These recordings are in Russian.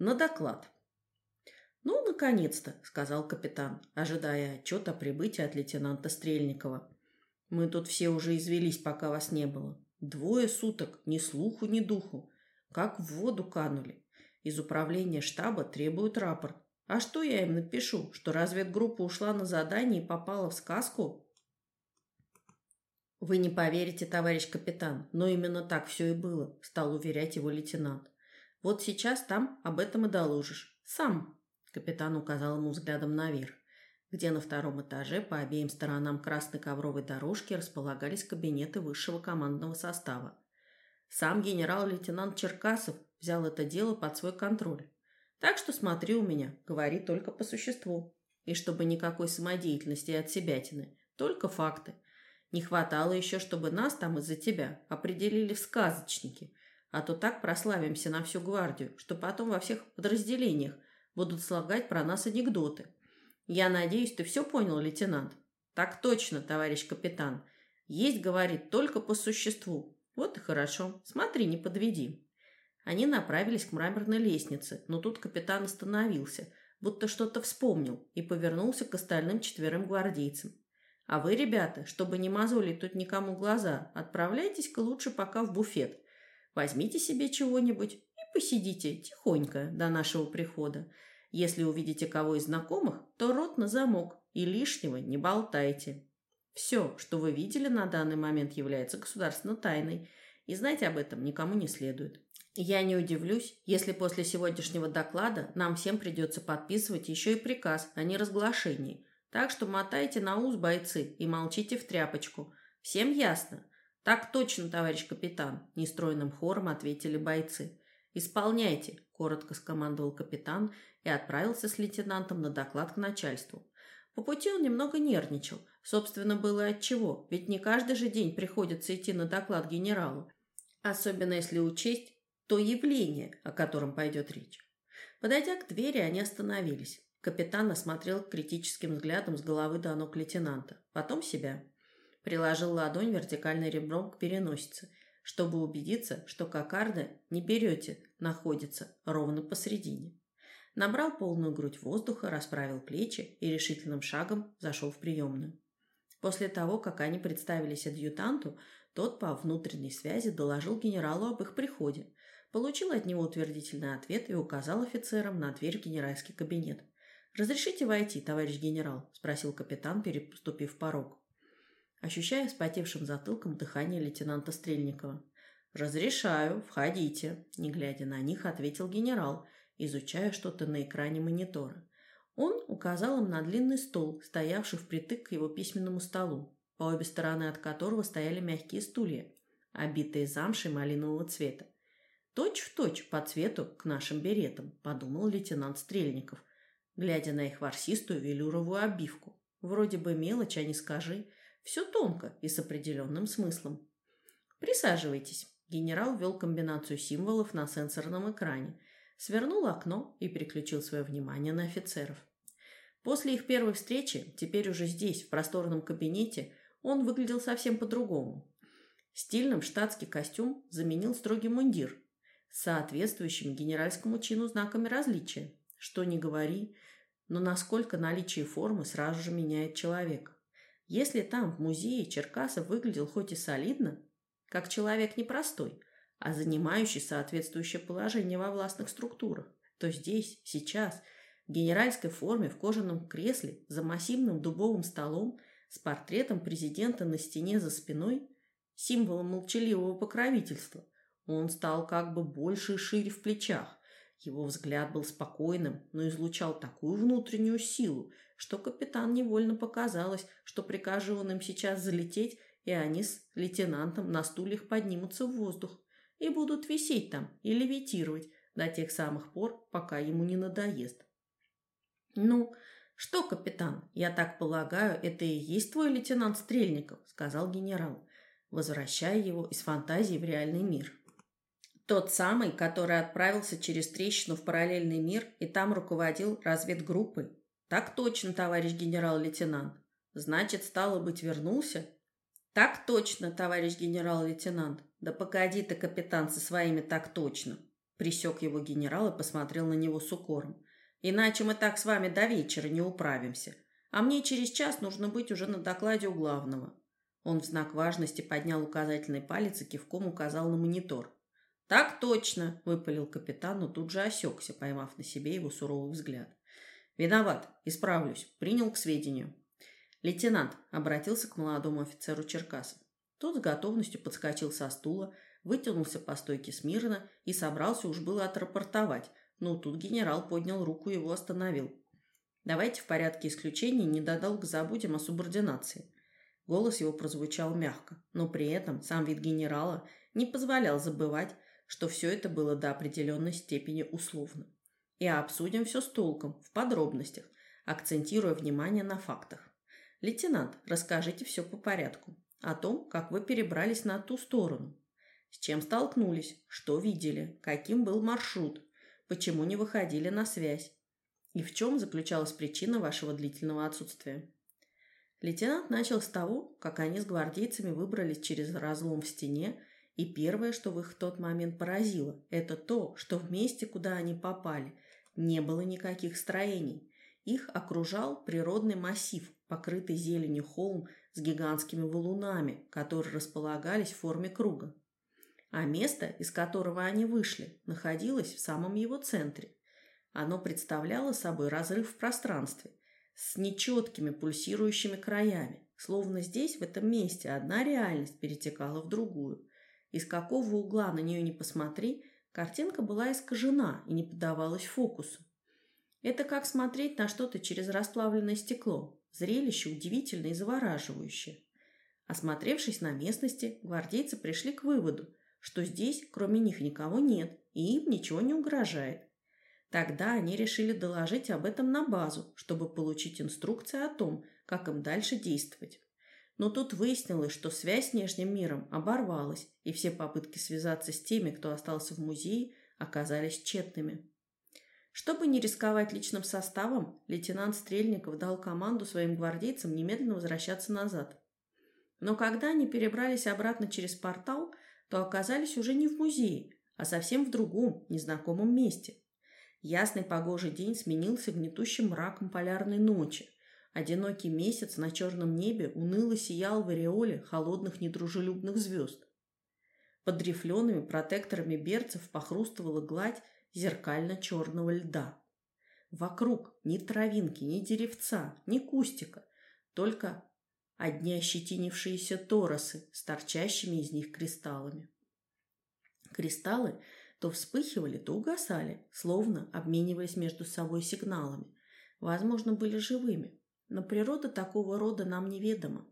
на доклад. «Ну, наконец-то», — сказал капитан, ожидая отчет о прибытии от лейтенанта Стрельникова. «Мы тут все уже извелись, пока вас не было. Двое суток, ни слуху, ни духу. Как в воду канули. Из управления штаба требуют рапорт. А что я им напишу? Что разведгруппа ушла на задание и попала в сказку? Вы не поверите, товарищ капитан, но именно так все и было, стал уверять его лейтенант. Вот сейчас там об этом и доложишь. Сам. Капитан указал ему взглядом наверх, где на втором этаже по обеим сторонам красной ковровой дорожки располагались кабинеты высшего командного состава. Сам генерал-лейтенант Черкасов взял это дело под свой контроль. Так что смотри у меня, говори только по существу. И чтобы никакой самодеятельности от себятины, только факты. Не хватало еще, чтобы нас там из-за тебя определили в сказочники, а то так прославимся на всю гвардию, что потом во всех подразделениях будут слагать про нас анекдоты. Я надеюсь, ты все понял, лейтенант? Так точно, товарищ капитан. Есть, говорит, только по существу. Вот и хорошо. Смотри, не подведи. Они направились к мраморной лестнице, но тут капитан остановился, будто что-то вспомнил, и повернулся к остальным четверым гвардейцам. «А вы, ребята, чтобы не мозолить тут никому глаза, отправляйтесь-ка лучше пока в буфет. Возьмите себе чего-нибудь и посидите тихонько до нашего прихода. Если увидите кого из знакомых, то рот на замок и лишнего не болтайте. Все, что вы видели на данный момент, является государственной тайной, и знать об этом никому не следует. Я не удивлюсь, если после сегодняшнего доклада нам всем придется подписывать еще и приказ о неразглашении. Так что мотайте на ус, бойцы, и молчите в тряпочку. Всем ясно? Так точно, товарищ капитан, нестройным хором ответили бойцы. Исполняйте, коротко скомандовал капитан и отправился с лейтенантом на доклад к начальству. По пути он немного нервничал. Собственно, было отчего, ведь не каждый же день приходится идти на доклад генералу. Особенно если учесть, то явление, о котором пойдет речь. Подойдя к двери, они остановились. Капитан осмотрел критическим взглядом с головы до ног лейтенанта, потом себя. Приложил ладонь вертикальной ребром к переносице, чтобы убедиться, что кокарда не берете, находится ровно посередине. Набрал полную грудь воздуха, расправил плечи и решительным шагом зашел в приемную. После того, как они представились адъютанту, тот по внутренней связи доложил генералу об их приходе, Получил от него утвердительный ответ и указал офицерам на дверь в генеральский кабинет. «Разрешите войти, товарищ генерал?» – спросил капитан, переступив порог. Ощущая вспотевшим затылком дыхание лейтенанта Стрельникова. «Разрешаю, входите», – не глядя на них, ответил генерал, изучая что-то на экране монитора. Он указал им на длинный стол, стоявший впритык к его письменному столу, по обе стороны от которого стояли мягкие стулья, обитые замшей малинового цвета. Точь в точь по цвету к нашим беретам, подумал лейтенант Стрельников, глядя на их ворсистую велюровую обивку. Вроде бы мелочь, а не скажи. Все тонко и с определенным смыслом. Присаживайтесь. Генерал ввел комбинацию символов на сенсорном экране, свернул окно и переключил свое внимание на офицеров. После их первой встречи, теперь уже здесь, в просторном кабинете, он выглядел совсем по-другому. Стильным штатский костюм заменил строгий мундир, соответствующими генеральскому чину знаками различия. Что ни говори, но насколько наличие формы сразу же меняет человека. Если там, в музее, Черкасов выглядел хоть и солидно, как человек непростой, а занимающий соответствующее положение во властных структурах, то здесь, сейчас, в генеральской форме, в кожаном кресле, за массивным дубовым столом, с портретом президента на стене за спиной, символом молчаливого покровительства, он стал как бы больше и шире в плечах. Его взгляд был спокойным, но излучал такую внутреннюю силу, что капитан невольно показалось, что прикажет он им сейчас залететь, и они с лейтенантом на стульях поднимутся в воздух и будут висеть там и левитировать до тех самых пор, пока ему не надоест. «Ну, что, капитан, я так полагаю, это и есть твой лейтенант Стрельников», — сказал генерал, возвращая его из фантазии в реальный мир. Тот самый, который отправился через трещину в параллельный мир и там руководил разведгруппой. Так точно, товарищ генерал-лейтенант. Значит, стало быть, вернулся? Так точно, товарищ генерал-лейтенант. Да погоди ты, капитан, со своими так точно. Присек его генерал и посмотрел на него с укором. «Иначе мы так с вами до вечера не управимся. А мне через час нужно быть уже на докладе у главного». Он в знак важности поднял указательный палец и кивком указал на монитор. «Так точно!» – выпалил капитан, но тут же осекся, поймав на себе его суровый взгляд. «Виноват, исправлюсь, принял к сведению». «Лейтенант», – обратился к молодому офицеру Черкасов. Тот с готовностью подскочил со стула, вытянулся по стойке смирно и собрался уж было отрапортовать, но тут генерал поднял руку и его остановил. «Давайте в порядке исключений не недодолг забудем о субординации». Голос его прозвучал мягко, но при этом сам вид генерала не позволял забывать, что все это было до определенной степени условно. И обсудим все с толком, в подробностях, акцентируя внимание на фактах. Лейтенант, расскажите все по порядку. О том, как вы перебрались на ту сторону. С чем столкнулись, что видели, каким был маршрут, почему не выходили на связь и в чем заключалась причина вашего длительного отсутствия. Лейтенант начал с того, как они с гвардейцами выбрались через разлом в стене и первое, что в их тот момент поразило, это то, что в месте, куда они попали, не было никаких строений. Их окружал природный массив, покрытый зеленью холм с гигантскими валунами, которые располагались в форме круга. А место, из которого они вышли, находилось в самом его центре. Оно представляло собой разрыв в пространстве с нечеткими пульсирующими краями, словно здесь, в этом месте, одна реальность перетекала в другую. Из какого угла на нее не посмотри, картинка была искажена и не поддавалась фокусу. Это как смотреть на что-то через расплавленное стекло. Зрелище удивительное и завораживающее. Осмотревшись на местности, гвардейцы пришли к выводу, что здесь кроме них никого нет и им ничего не угрожает. Тогда они решили доложить об этом на базу, чтобы получить инструкции о том, как им дальше действовать. Но тут выяснилось, что связь с внешним миром оборвалась, и все попытки связаться с теми, кто остался в музее, оказались тщетными. Чтобы не рисковать личным составом, лейтенант Стрельников дал команду своим гвардейцам немедленно возвращаться назад. Но когда они перебрались обратно через портал, то оказались уже не в музее, а совсем в другом, незнакомом месте. Ясный погожий день сменился гнетущим мраком полярной ночи – Одинокий месяц на черном небе уныло сиял в ореоле холодных недружелюбных звезд. Под рифлеными протекторами берцев похрустывала гладь зеркально-черного льда. Вокруг ни травинки, ни деревца, ни кустика, только одни ощетинившиеся торосы с торчащими из них кристаллами. Кристаллы то вспыхивали, то угасали, словно обмениваясь между собой сигналами. Возможно, были живыми но природа такого рода нам неведома.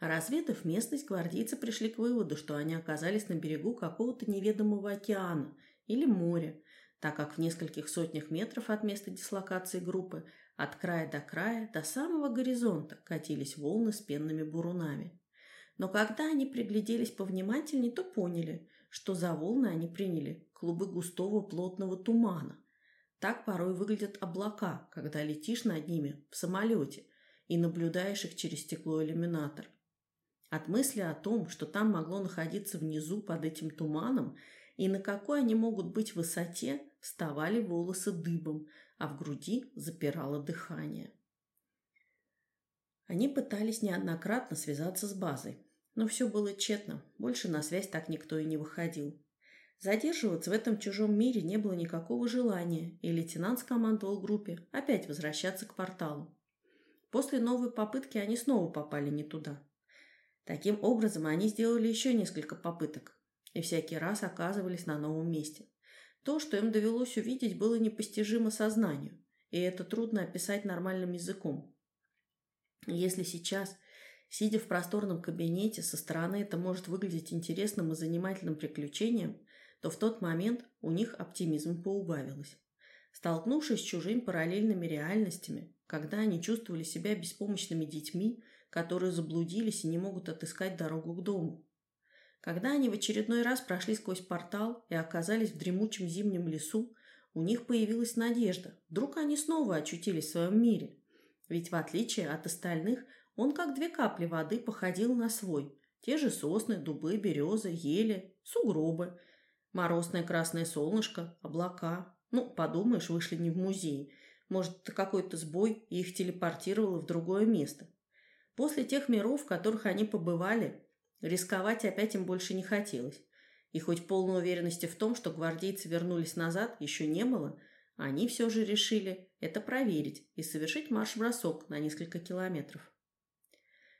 Разведав местность, гвардейцы пришли к выводу, что они оказались на берегу какого-то неведомого океана или моря, так как в нескольких сотнях метров от места дислокации группы от края до края до самого горизонта катились волны с пенными бурунами. Но когда они пригляделись повнимательнее, то поняли, что за волны они приняли клубы густого плотного тумана. Так порой выглядят облака, когда летишь над ними в самолете и наблюдаешь их через стекло-иллюминатор. От мысли о том, что там могло находиться внизу под этим туманом и на какой они могут быть высоте, вставали волосы дыбом, а в груди запирало дыхание. Они пытались неоднократно связаться с базой, но все было тщетно, больше на связь так никто и не выходил. Задерживаться в этом чужом мире не было никакого желания, и лейтенант скомандовал группе опять возвращаться к порталу. После новой попытки они снова попали не туда. Таким образом, они сделали еще несколько попыток и всякий раз оказывались на новом месте. То, что им довелось увидеть, было непостижимо сознанию, и это трудно описать нормальным языком. Если сейчас, сидя в просторном кабинете, со стороны это может выглядеть интересным и занимательным приключением, то в тот момент у них оптимизм поубавилось. Столкнувшись с чужими параллельными реальностями, когда они чувствовали себя беспомощными детьми, которые заблудились и не могут отыскать дорогу к дому. Когда они в очередной раз прошли сквозь портал и оказались в дремучем зимнем лесу, у них появилась надежда. Вдруг они снова очутились в своем мире. Ведь в отличие от остальных, он как две капли воды походил на свой. Те же сосны, дубы, березы, ели, сугробы. Морозное красное солнышко, облака. Ну, подумаешь, вышли не в музей. Может, это какой-то сбой, и их телепортировало в другое место. После тех миров, в которых они побывали, рисковать опять им больше не хотелось. И хоть полной уверенности в том, что гвардейцы вернулись назад, еще не было, они все же решили это проверить и совершить марш-бросок на несколько километров.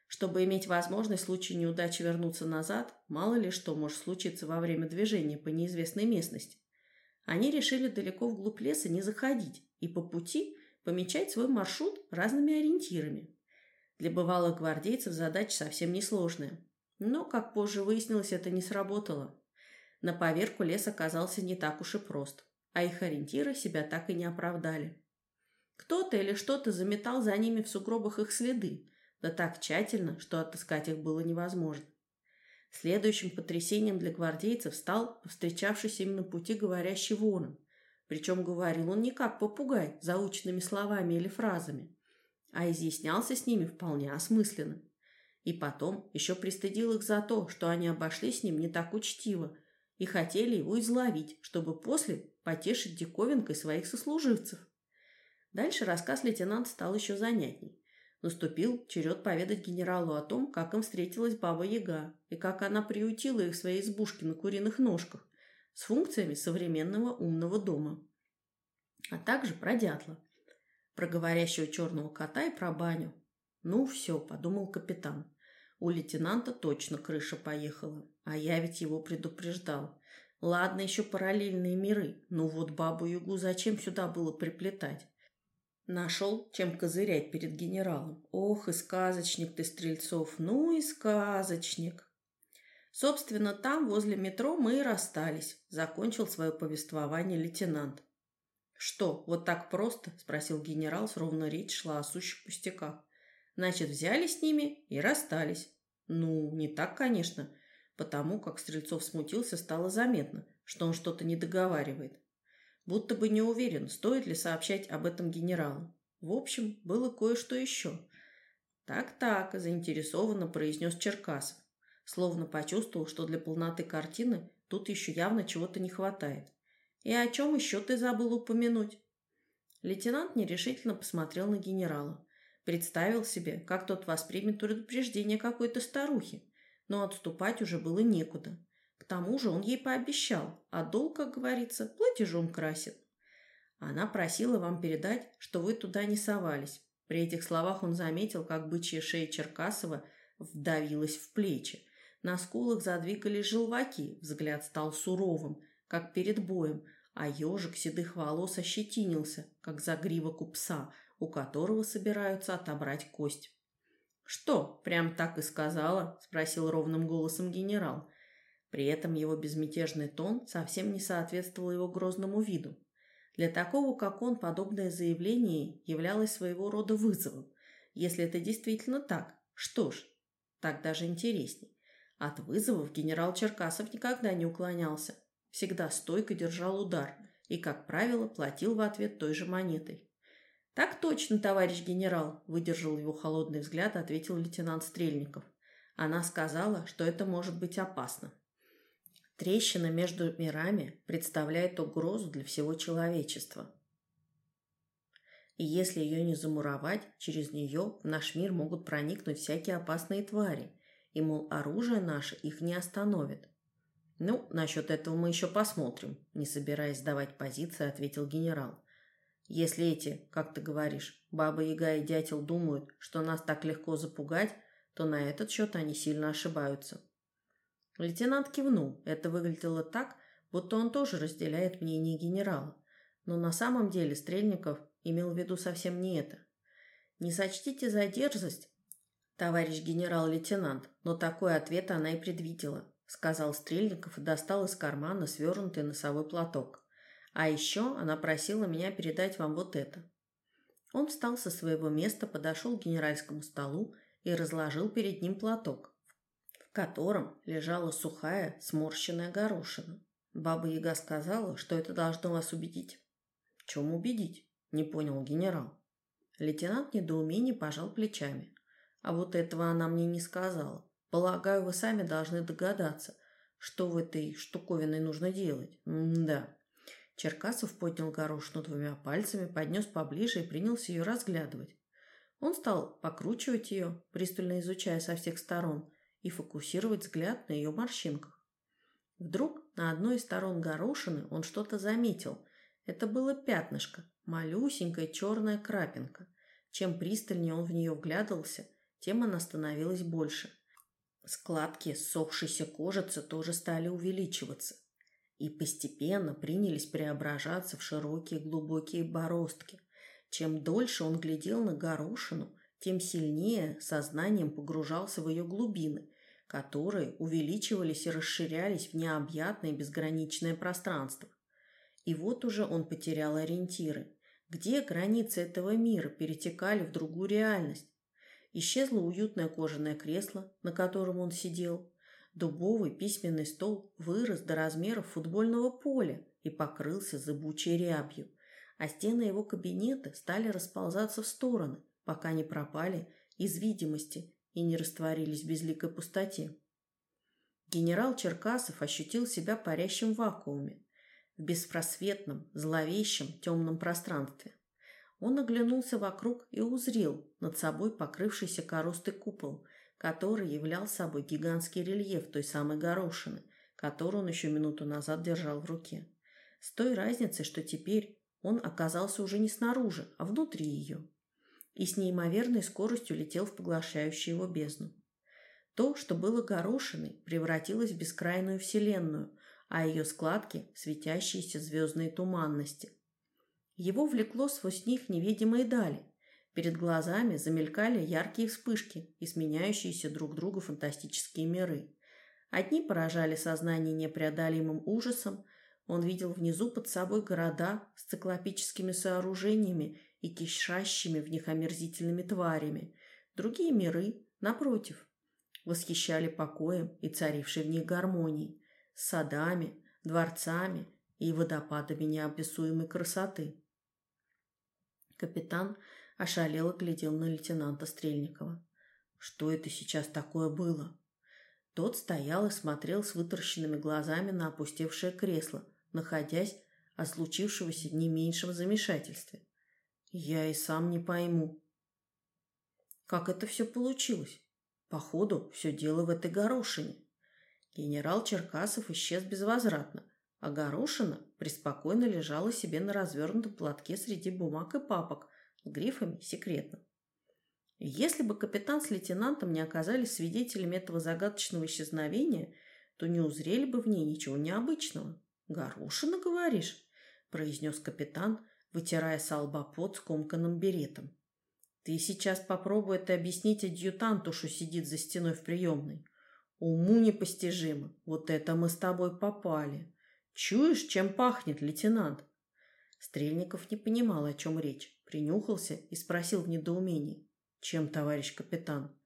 Чтобы иметь возможность в случае неудачи вернуться назад, мало ли что может случиться во время движения по неизвестной местности. Они решили далеко вглубь леса не заходить и по пути помечать свой маршрут разными ориентирами. Для бывалых гвардейцев задача совсем несложная. Но, как позже выяснилось, это не сработало. На поверку лес оказался не так уж и прост, а их ориентиры себя так и не оправдали. Кто-то или что-то заметал за ними в сугробах их следы, да так тщательно, что отыскать их было невозможно. Следующим потрясением для гвардейцев стал повстречавшийся им на пути говорящий ворон. Причем говорил он не как попугай, заученными словами или фразами, а изъяснялся с ними вполне осмысленно. И потом еще пристыдил их за то, что они обошли с ним не так учтиво и хотели его изловить, чтобы после потешить диковинкой своих сослуживцев. Дальше рассказ лейтенанта стал еще занятней. Наступил черед поведать генералу о том, как им встретилась Баба Яга и как она приютила их в своей избушке на куриных ножках с функциями современного умного дома. А также про дятла, про говорящего черного кота и про баню. «Ну все», — подумал капитан. У лейтенанта точно крыша поехала, а я ведь его предупреждал. Ладно, еще параллельные миры, но вот бабу-ягу зачем сюда было приплетать? Нашел, чем козырять перед генералом. Ох, и сказочник ты, Стрельцов, ну и сказочник. Собственно, там, возле метро, мы и расстались, закончил свое повествование лейтенант. Что, вот так просто? Спросил генерал, словно речь шла о сущих пустяках. Значит, взяли с ними и расстались. Ну, не так, конечно. Потому как Стрельцов смутился, стало заметно, что он что-то не договаривает. Будто бы не уверен, стоит ли сообщать об этом генералу. В общем, было кое-что еще. «Так-так», – заинтересованно произнес Черкасов, словно почувствовал, что для полноты картины тут еще явно чего-то не хватает. «И о чем еще ты забыл упомянуть?» Лейтенант нерешительно посмотрел на генерала. Представил себе, как тот воспримет предупреждение какой-то старухи, но отступать уже было некуда. К тому же он ей пообещал, а долг, как говорится, платежом красит. Она просила вам передать, что вы туда не совались. При этих словах он заметил, как бычья шея Черкасова вдавилась в плечи. На скулах задвигались желваки, взгляд стал суровым, как перед боем, а ежик седых волос ощетинился, как загривок у пса, у которого собираются отобрать кость. «Что, прям так и сказала?» – спросил ровным голосом генерал. При этом его безмятежный тон совсем не соответствовал его грозному виду. Для такого, как он, подобное заявление являлось своего рода вызовом. Если это действительно так, что ж, так даже интересней. От вызовов генерал Черкасов никогда не уклонялся, всегда стойко держал удар и, как правило, платил в ответ той же монетой. «Так точно, товарищ генерал», – выдержал его холодный взгляд, ответил лейтенант Стрельников. Она сказала, что это может быть опасно. Трещина между мирами представляет угрозу для всего человечества. И если ее не замуровать, через нее в наш мир могут проникнуть всякие опасные твари, и, мол, оружие наше их не остановит. «Ну, насчет этого мы еще посмотрим», – не собираясь сдавать позиции, ответил генерал. Если эти, как ты говоришь, Баба Яга и Дятел думают, что нас так легко запугать, то на этот счет они сильно ошибаются. Лейтенант кивнул. Это выглядело так, будто он тоже разделяет мнение генерала. Но на самом деле Стрельников имел в виду совсем не это. Не сочтите за дерзость, товарищ генерал-лейтенант, но такой ответ она и предвидела, сказал Стрельников и достал из кармана свернутый носовой платок. А еще она просила меня передать вам вот это. Он встал со своего места, подошел к генеральскому столу и разложил перед ним платок, котором лежала сухая, сморщенная горошина. Баба Яга сказала, что это должно вас убедить. В чем убедить? Не понял генерал. Лейтенант недоумение пожал плечами. А вот этого она мне не сказала. Полагаю, вы сами должны догадаться, что в этой штуковиной нужно делать. М-да. Черкасов поднял горошину двумя пальцами, поднес поближе и принялся ее разглядывать. Он стал покручивать ее, пристально изучая со всех сторон, и фокусировать взгляд на ее морщинках. Вдруг на одной из сторон горошины он что-то заметил. Это было пятнышко, малюсенькая черная крапинка. Чем пристальнее он в нее вглядывался, тем она становилась больше. Складки ссохшейся кожицы тоже стали увеличиваться и постепенно принялись преображаться в широкие глубокие бороздки. Чем дольше он глядел на горошину, тем сильнее сознанием погружался в ее глубины, которые увеличивались и расширялись в необъятное безграничное пространство. И вот уже он потерял ориентиры. Где границы этого мира перетекали в другую реальность? Исчезло уютное кожаное кресло, на котором он сидел. Дубовый письменный стол вырос до размеров футбольного поля и покрылся зыбучей рябью, а стены его кабинета стали расползаться в стороны, пока не пропали из видимости и не растворились в безликой пустоте. Генерал Черкасов ощутил себя парящим в вакууме, в беспросветном, зловещем, темном пространстве. Он оглянулся вокруг и узрел над собой покрывшийся коростой купол, который являл собой гигантский рельеф той самой горошины, которую он еще минуту назад держал в руке. С той разницей, что теперь он оказался уже не снаружи, а внутри ее, и с неимоверной скоростью летел в поглощающую его бездну. То, что было горошиной, превратилось в бескрайную вселенную, а ее складки – светящиеся звездные туманности – его влекло сквозь них невидимые дали. Перед глазами замелькали яркие вспышки и сменяющиеся друг другу фантастические миры. Одни поражали сознание непреодолимым ужасом. Он видел внизу под собой города с циклопическими сооружениями и кишащими в них омерзительными тварями. Другие миры, напротив, восхищали покоем и царившей в них гармонией, садами, дворцами и водопадами неописуемой красоты. Капитан ошалело глядел на лейтенанта Стрельникова. Что это сейчас такое было? Тот стоял и смотрел с вытаращенными глазами на опустевшее кресло, находясь от случившегося не меньшем замешательстве. Я и сам не пойму. Как это все получилось? Походу, все дело в этой горошине. Генерал Черкасов исчез безвозвратно, а горошина преспокойно лежала себе на развернутом платке среди бумаг и папок с грифами «Секретно». Если бы капитан с лейтенантом не оказались свидетелями этого загадочного исчезновения, то не узрели бы в ней ничего необычного. «Горошина, говоришь?» – произнес капитан, вытирая с лба пот скомканным беретом. «Ты сейчас попробуй это объяснить адъютанту, что сидит за стеной в приемной. Уму непостижимо. Вот это мы с тобой попали. «Чуешь, чем пахнет, лейтенант?» Стрельников не понимал, о чем речь, принюхался и спросил в недоумении. «Чем, товарищ капитан?»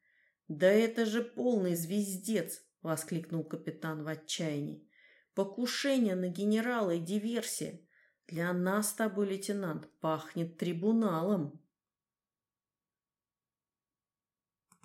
«Да это же полный звездец!» — воскликнул капитан в отчаянии. «Покушение на генерала и диверсия! Для нас с тобой, лейтенант, пахнет трибуналом!»